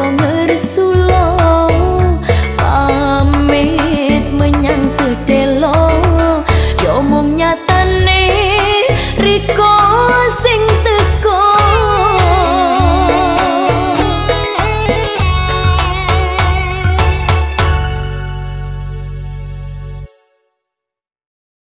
좀